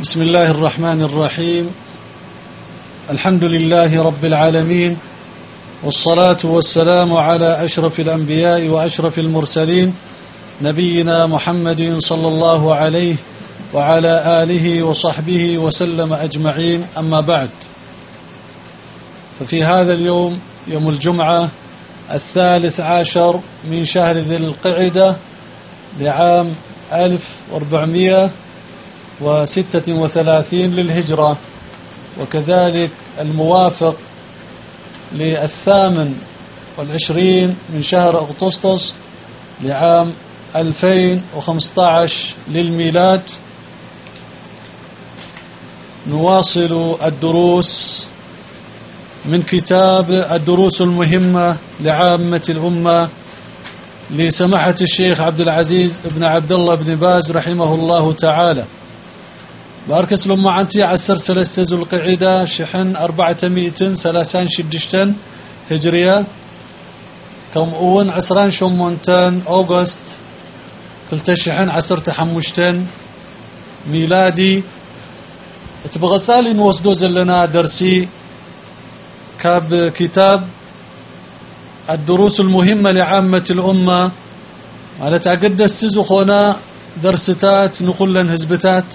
بسم الله الرحمن الرحيم. الحمد لله رب العالمين والصلاة والسلام على أشرف الأنبياء وأشرف المرسلين نبينا محمد صلى الله عليه وعلى آله وصحبه وسلم أجمعين. أما بعد ففي هذا اليوم يوم الجمعة الثالث عشر من شهر ذي القعدة لعام 1436 للهجرة. وكذلك الموافق للثامن والعشرين من شهر أغسطس لعام 2015 للميلاد. نواصل الدروس من كتاب الدروس المهمة لعامة الأمة لسماحة الشيخ عبد العزيز بن عبد الله بن باز رحمه الله تعالى. باركس لما عنتي عسر سلسة ذو القعدة شحن أربعة مئة سلاسان شدشتن هجرية. كم أون عسران شمونتن أوغست كلتا شحن عسر تحمشتن ميلادي. تبغى نوصدو زلنا درسي. كاب كتاب الدروس المهمة لعامة الأمة. على تعقد السزو خونا درستات نقول هزبتات.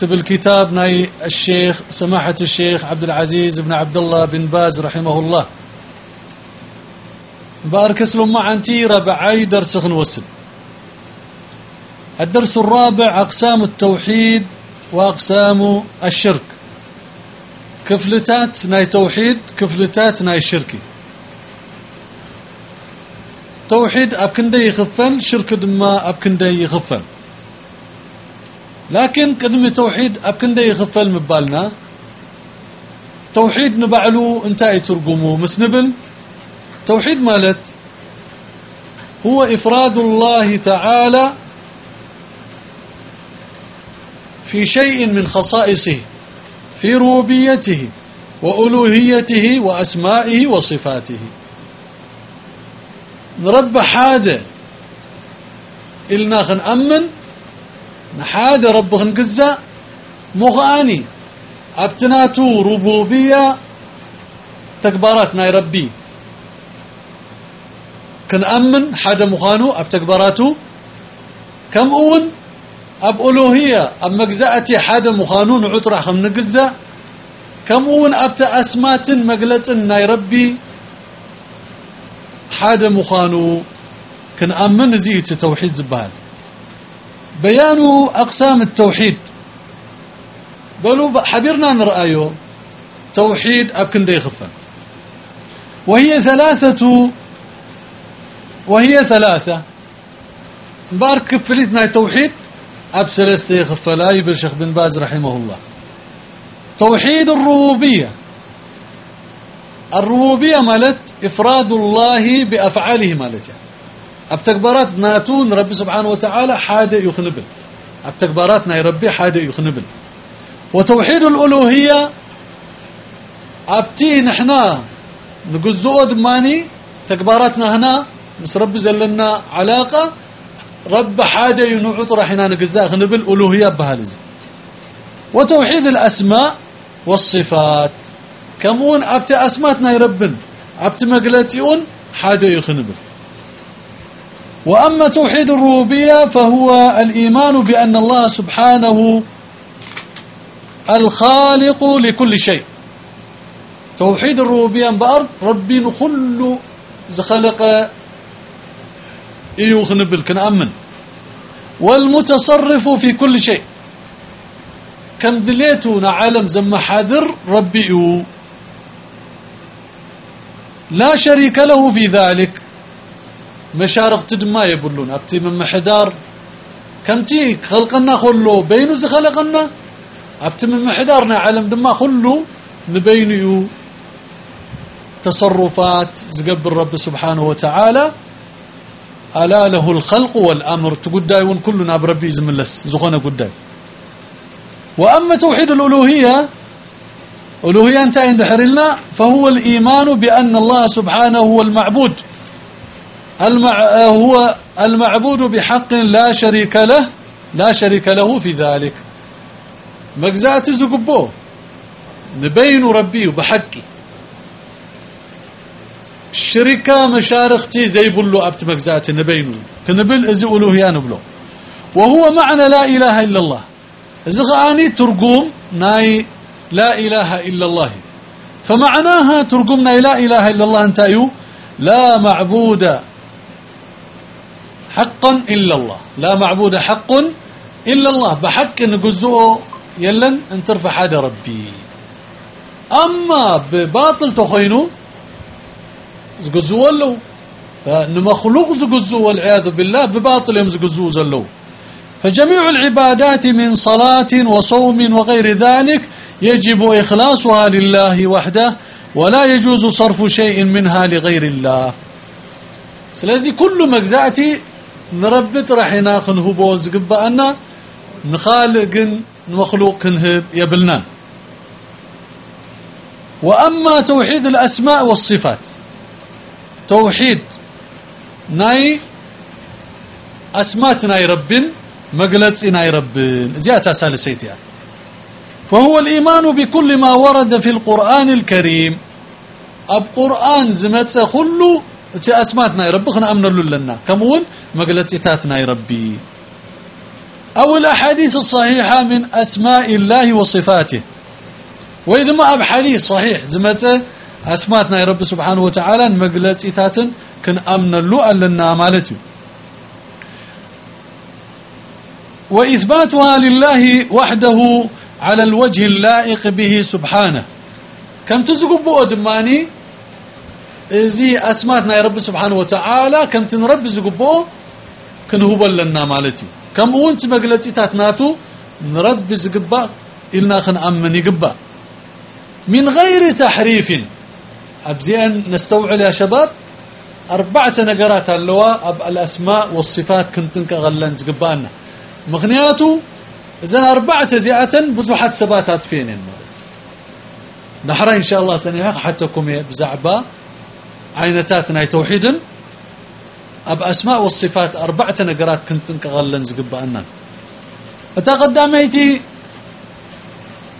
تب الكتاب ناي الشيخ سماحة الشيخ عبد العزيز بن عبد الله بن باز رحمه الله. بارك اسلم مع انتي ربعي درس نوصل الدرس الرابع أقسام التوحيد وأقسام الشرك. كفلتات ناي توحيد كفلتات ناي شركي. توحيد أبكندي يخفن شرك دما أبكندي يخفن لكن قدم توحيد أبكندي يخفن مبالنا. توحيد نبعلو انتاي ترقمو مسنبل توحيد مالت هو إفراد الله تعالى في شيء من خصائصه في ربوبيته وألوهيته وأسمائه وصفاته. نرب حادة إلنا خن أمن نحاد رب خن قزة مغاني. أبتناتو ربوبية تكبراتنا ربي. كن أمن مخانو أب تكبراتو كم أون أب ألوهية أب مجزأتي حدا مخانون عطرة خم نجزة كمون أب تأسمات مجلة ربي. حدا مخانو كن أمن زيت توحيد زبال. بيان أقسام التوحيد. قالوا حبيرنا نرأيه توحيد أب كندي خفا وهي ثلاثة وهي ثلاثة. بارك فلتنا توحيد أبسلستي خفلاي بالشيخ بن باز رحمه الله. توحيد الربوبية. الربوبية مالت إفراد الله بأفعاله مالتها. أبتكبرات ناتون ربي سبحانه وتعالى حادة يخنبل. أبتكبرات ناي ربي حادة يخنبل. وتوحيد الألوهية أبتي نحنا نقول زود ماني تكباراتنا هنا مس ربي زلنا علاقة رب حاجة ينعط رحنا نقزاء خنبل ألوهية بهالزي. وتوحيد الأسماء والصفات. كمون أبت أسماتنا يربن أبت مقلتيون حاجة يخنبل. وأما توحيد الربوبية فهو الإيمان بأن الله سبحانه الخالق لكل شيء. توحيد الربوبية بأرض ربي نخل زخلق إيو خنبل كنأمن. والمتصرف في كل شيء. كم دليتونا عالم زم حاضر ربي إيو لا شريك له في ذلك. مشارق تدما يقولون أبتي من محدار. كمتي خلقنا خلو. بينو زي خلقنا. أبتي من محدارنا عالم دما خلو. نبينيو تصرفات. زقب الرب سبحانه وتعالى. ألا له الخلق والأمر. تقداي ون كلنا بربي زملس زخنا قداي. وأما توحيد الألوهية. ألوهية أنت عند حرلنا فهو الإيمان بأن الله سبحانه هو المعبود. المع... هو المعبود بحق لا شريك له لا شريك له في ذلك. مجزات زقبو. نبين ربي بحقي الشركة مشارختي زي بلو أبت مجزات نبينه كنبل إزي ألوهيا نبلو وهو معنى لا إله إلا الله. إذا غاني ترقوم ناي لا إله إلا الله. فمعناها ترقمنا لا إله إلا الله انتايو لا معبود حقا إلا الله. لا معبود حق إلا الله. بحق نقزوه يلن انترفع حدا ربي. أما بباطل تخينو زقزوه له. فنمخلوق زقزوه والعياذ بالله بباطل يوم زقزوه زلو. فجميع العبادات من صلاة وصوم وغير ذلك يجب إخلاصها لله وحده ولا يجوز صرف شيء منها لغير الله. سلازي كل مجزأتي نربط رحنا خنهبو زقبأنا نخالق مخلوق كنهب يبلنا وأما توحيد الأسماء والصفات توحيد ناي أسمات ناي رب مقلت ناي رب زيادة سالسيتها يعني. فهو الإيمان بكل ما ورد في القرآن الكريم أب قرآن زمت كله رب خنا أمن لنا كمون مقلتاتنا يا ربي أو الأحاديث الصحيحة من أسماء الله وصفاته وإذا ما أب حديث صحيح زمت أسماتنا يا رب سبحانه وتعالى مقلتات كن أمن لنا مالتي وإثباتها لله وحده على الوجه اللائق به سبحانه كم تزقبوا دماني زي أسماتنا يا رب سبحانه وتعالى كم تنرب زقبو كنهوب لنا مالتي. كم أونت مقلتي تاتناتو نرب زقبا إلنا خن أمن يقبا. من غير تحريف. أبزيان نستوعل يا شباب أربعة نقرات اللواء الأسماء والصفات كنتن غلان زقبانا. مغنياتو إذن أربعة زيعة بزوحات سباتات فين نحرى إن شاء الله تنهاق حتى كم بزعبا عينتاتنا توحيدا أب أسماء والصفات أربعة نقرات كنت نكغلن زقبأنا فتقدميتي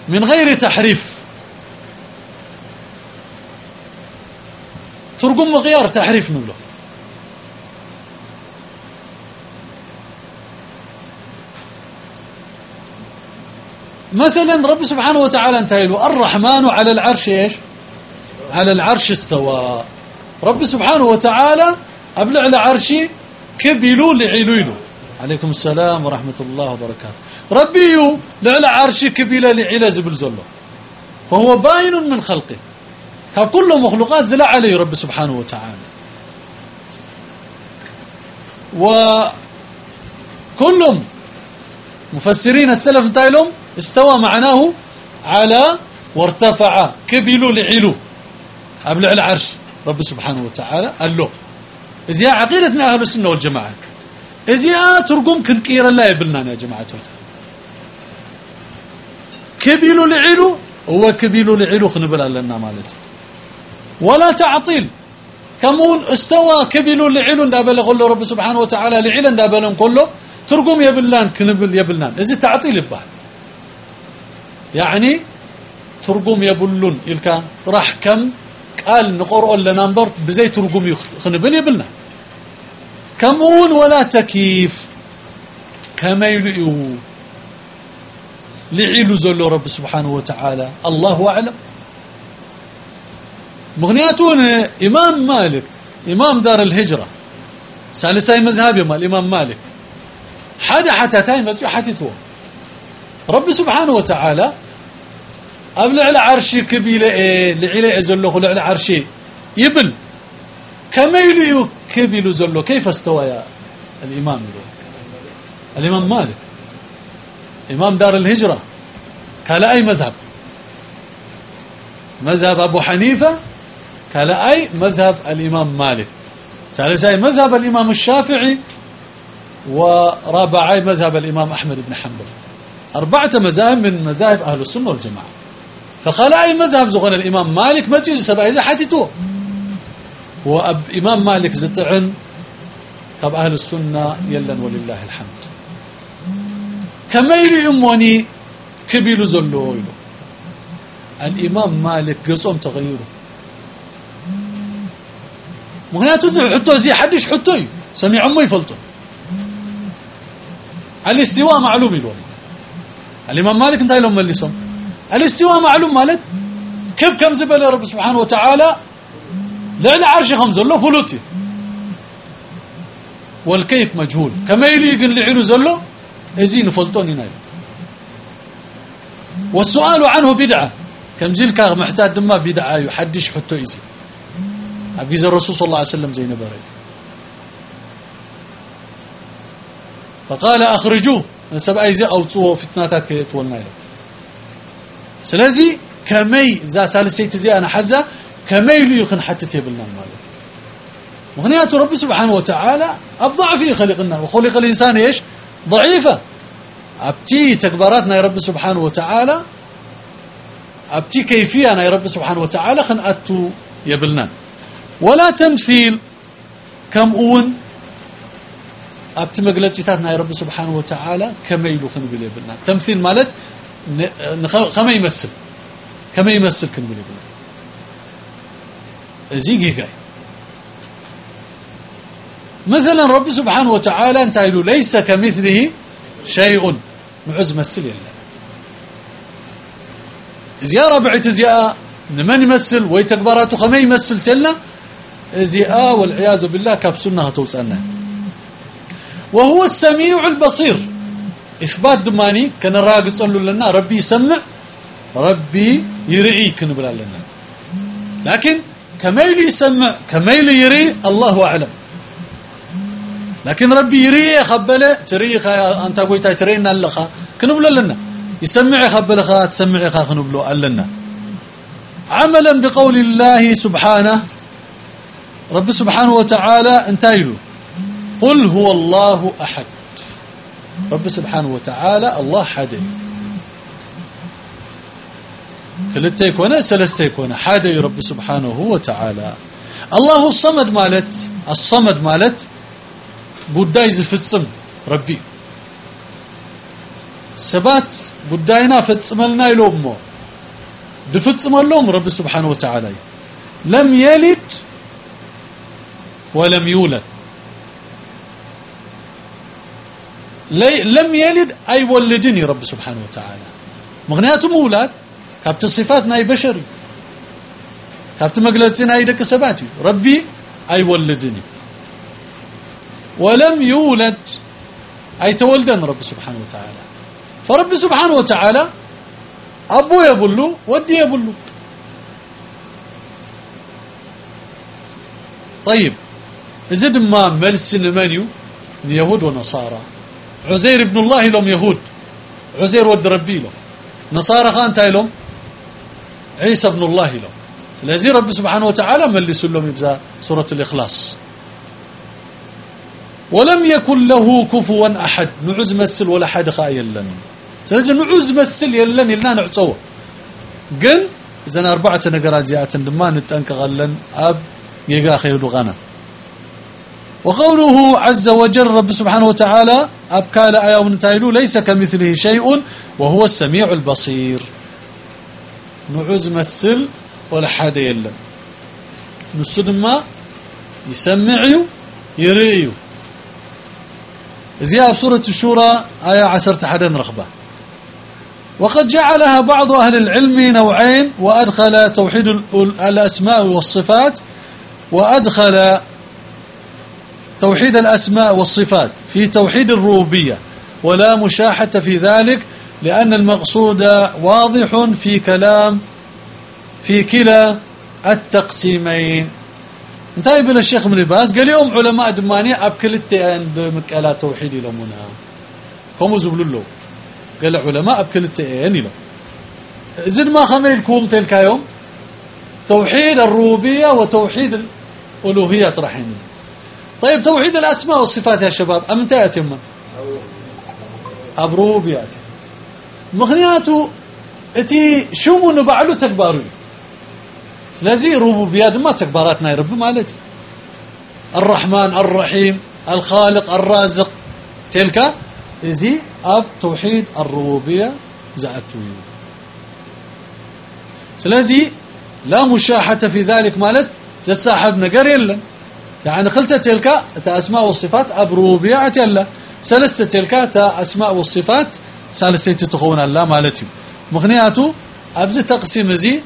من غير تحريف. ترقم مغيار تحريف نقوله مثلا رب سبحانه وتعالى انتهى له الرحمن على العرش إيش؟ على العرش استوى. رب سبحانه وتعالى أبلع لعرشي كبلوا لعلويلو عليكم السلام ورحمة الله وبركاته. ربي لعلى عرشي كبيلة لعلى زبل زلو. فهو باين من خلقه. كل مخلوقات زلا عليه رب سبحانه وتعالى. وكلهم مفسرين السلف تايلهم استوى معناه على وارتفع كبلوا لعلو أبلع العرش. رب سبحانه وتعالى قال له إذا عقيدتنا أهل السنة والجماعة إذا ترقم كنكير الله يبلنا يا جماعة كبيلو لعلو هو كبيلو لعلو خنبل لنا مالتي. ولا تعطيل كمون استوى كبيلو لعلو دابل له رب سبحانه وتعالى لعلا دابلهم كله ترقم يبلان كنبل يبلان إذا تعطيل يبقى. يعني ترقم يبلون إلكا راح كم؟ قال نقرأ لنا نبرت بزي ترقم خنبل يبلنا. كمون ولا تكييف. كما يلئو لعيلو زلو رب سبحانه وتعالى. الله أعلم. مغنياتون إمام مالك إمام دار الهجرة. سالساي مذهب ما الإمام مالك. حدا حتى تاي مزيو حتى رب سبحانه أبلع العرشي كبيلة إيه؟ لعلي أزلوه لعلى عرشي. يبل. كما كبيل زلو كيف استوى يا الإمام يقول الإمام مالك. إمام دار الهجرة. قال أي مذهب؟ مذهب أبو حنيفة. قال أي مذهب الإمام مالك. ثالث أي مذهب الإمام الشافعي. ورابع أي مذهب الإمام أحمد بن حنبل. أربعة مذاهب من مذاهب أهل السنة والجماعة. فقال أي مذهب زغن الإمام مالك ما تجي سبع إذا حتتوه وأب إمام مالك زتعن. طب أهل السنة يلا ولله الحمد. كما يلي أموني كبيلو زلو يلو. الإمام مالك قصهم تغيره مغنياتو زي حطو زي حدش حطو سميع أمي يفلطو الاستواء معلوم يلو. الإمام مالك انتهي لهم مليسهم الاستواء معلوم مالك؟ كيف كم زبل رب سبحانه وتعالى؟ لأن عرش خمزة له فلوتي. والكيف مجهول. كما يلي يقول لعلو زلو ازين فلطوني نايل والسؤال عنه بدعة. كم زيلك محتاج دما بدعة يحدش حتى إزي أبيز الرسول صلى الله عليه وسلم زي نبرد فقال أخرجوه. سبع أيزي أو تصوه فتناتات يتولنا له سلازي كمي ذا سالسيت زي أنا حزة كمي ليخن حتى تيبلنا مالك. مغنيات رب سبحانه وتعالى الضعفي خلقنا وخلق الإنسان إيش؟ ضعيفة. أبتي تكبراتنا يا رب سبحانه وتعالى أبتي كيفية أنا يا رب سبحانه وتعالى خن أتو يبلنا ولا تمثيل كم أون أبتي مقلتيتاتنا يا رب سبحانه وتعالى كما يلو خن يبلنا تمثيل مالت خما يمثل كما يمثل كن يبلنا زيجي جاي مثلا رب سبحانه وتعالى أنت ليس كمثله شيء. معز مثل يلا زيارة بعت زياء من يمثل ويتكبراته خما يمثل تلنا. زياء والعياذ بالله كبسنها توسألنا وهو السميع البصير. إثبات دماني كان الراقص لنا ربي يسمع ربي يرعي كنبلا لنا. لكن كميل يسمع كميل يري الله أعلم. لكن ربي يري خبلة تري أنت قلت ترينا لخا كنبلا لنا. يسمع خبلة خا تسمع خا كنبلو لنا. عملا بقول الله سبحانه رب سبحانه وتعالى انتايلو قل هو الله أحد. رب سبحانه وتعالى الله حد كلتا يكون سلستا يكون. حد رب سبحانه وتعالى. الله الصمد مالت الصمد مالت بداي زفتصم ربي. سبات بداينا فتصملنا يلومو. دفتصم لهم رب سبحانه وتعالى. لم يلد ولم يولد. لم يلد أي ولدني رب سبحانه وتعالى. مغنياتهم أولاد. كابت الصفات ناي بشري. كابت مقلتي ناي دك سباتي ربي أي ولدني. ولم يولد أي تولدن رب سبحانه وتعالى. فرب سبحانه وتعالى أبو يبلو ودي يبلو. طيب زد ما ملس منيو يهود ونصارى عزير ابن الله لهم يهود. عزير ود ربي له نصارى خان لهم. عيسى ابن الله لهم. الذي رب سبحانه وتعالى ملس لهم يبزا سورة الإخلاص. ولم يكن له كفوا أحد. نعوز مسل ولا حد خايل لن سلازم نعوز مسل يلن يلنا نعصوه قل إذا أربعة نقرات زيات لما نتأنك أب يقا خير غنم وقوله عز وجل رب سبحانه وتعالى أبكال آية ونتايلو ليس كمثله شيء وهو السميع البصير. نعوز مسل ولا حد يلم. نسد ما يسمعيو يرئيو زيها سورة الشورى آية عشرة حدا رغبة وقد جعلها بعض أهل العلم نوعين وأدخل توحيد الأسماء والصفات وأدخل توحيد الأسماء والصفات في توحيد الربوبية ولا مشاحة في ذلك لأن المقصود واضح في كلام في كلا التقسيمين. انتهي بلا الشيخ من باز. قال يوم علماء دمانية أبكلت عند مكالات توحيد لمنا هم زبلوا قال علماء أبكلت يعني له زد ما خميلكم تلك يوم؟ توحيد الربوبية وتوحيد الألوهية رحمه طيب توحيد الأسماء والصفات يا شباب أم تأتم أبروب يأتي مغنياته إتي شو من بعلو تكبارو سلازي ربوبيات ما تكباراتنا يا رب مالتي. الرحمن الرحيم الخالق الرازق. تلك إذي أب توحيد الربوبية زأتوي سلازي لا مشاحة في ذلك مالت تساحب نقر يلا. يعني خلت تلك أسماء والصفات أب ربوبية أتلا سلسة تلك أسماء والصفات سالسة تخون الله مالتي. مغنياتو أبز تقسيم زي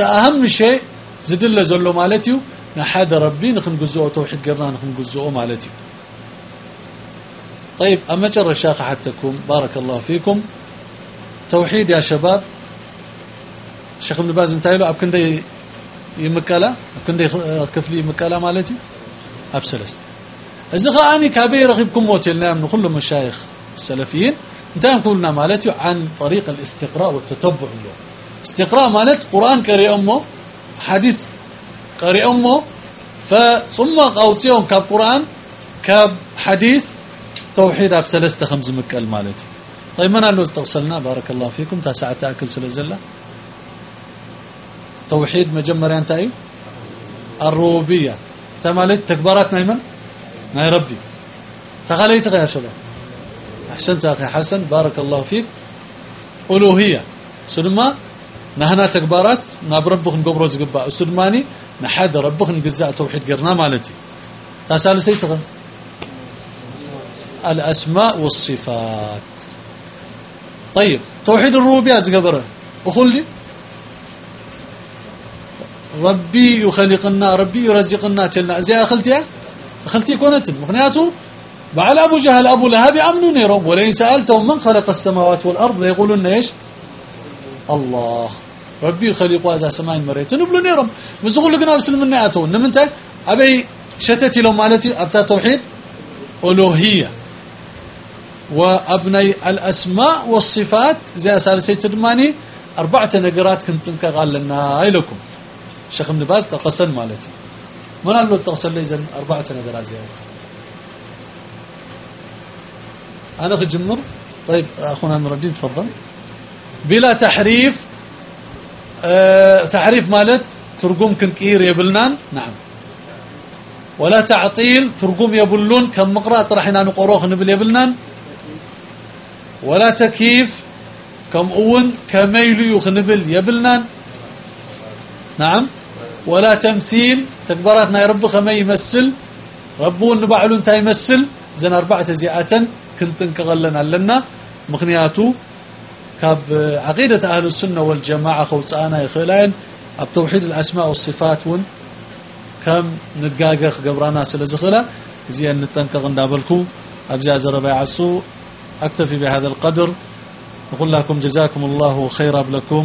أهم شيء زدل زلو مالتي. نحاد ربي نخن جزء توحيد قرنا نخن جزء مالتي. طيب أما جر الشاقة حتىكم بارك الله فيكم. توحيد يا شباب. الشيخ ابن باز انتهيلو أبكن دي يمكالا؟ أبكن دي كفلي يمكالا مالتي؟ أبسلست. إذا أني كابي رغبكم موتلنا من كل مشايخ السلفيين انتهى قلنا مالتي عن طريق الاستقراء والتتبع له استقراء مالت قرآن قري أمه حديث قري أمه فثم قوتيهم كاب قرآن كاب حديث توحيد أب سلسة خمس مكال مالتي. طيب من قالوا استغسلنا؟ بارك الله فيكم. تاسعة تأكل سلزلة توحيد مجمر انت اي الربوبية تمالت تكبرات نايمن ناي ربي. تغاليت يا شباب. أحسنت أخي حسن بارك الله فيك. ألوهية. سلما نهنا تكبارات ناب ربخ نقبرو زقبا سلماني نحد ربخ نقزاء توحيد قرنا مالتي. تاسال سيتغن الأسماء والصفات. طيب توحيد الربوبية زقبرة. وخل لي؟ ربي يخلقنا ربي يرزقنا. تلنا. زي أخلتي؟ أخلتي كونت. مغنياته بعد أبو جهل أبو لهب أمنوا نيرهم. ولئن سألتهم من خلق السماوات والأرض ليقولون إيش؟ الله. ربي خلق هذا سماء مريت. نبلو نيرهم. مزغول لقنا بسلمنا أتو نمنت أبي شتتي لهم مالتي. أبتا توحيد؟ ألوهية. وأبني الأسماء والصفات. زي أسأل سيد تدماني. أربعة نقرات كنت قال لنا لكم شيخ ابن باز تقسن مالتي. من قال له تقسن لي أربعة نقرات زيادة. أنا الجمر طيب أخونا نردين تفضل. بلا تحريف أه تحريف مالت ترقوم كنكير يبلنان؟ نعم. ولا تعطيل ترقوم يبلون كم مقرأ طرحنا نقروخ نبل يبلنان؟ ولا تكييف كم أون كميل يخنبل يبلنان؟ نعم. ولا تمثيل. تكبراتنا يا رب خما يمثل. ربون نبعلون تا يمثل. زين أربعة زيئة كنت انكغلنا لنا مخنياتو كاب عقيدة أهل السنة والجماعة خوصانا يخلين أب توحيد الأسماء والصفات ون. كم نقاقخ قبرانا سلزخلا. زين نتنكغ ندابلكو. أبزاز ربع عصو أكتفي بهذا القدر. نقول لكم جزاكم الله خيرا لكم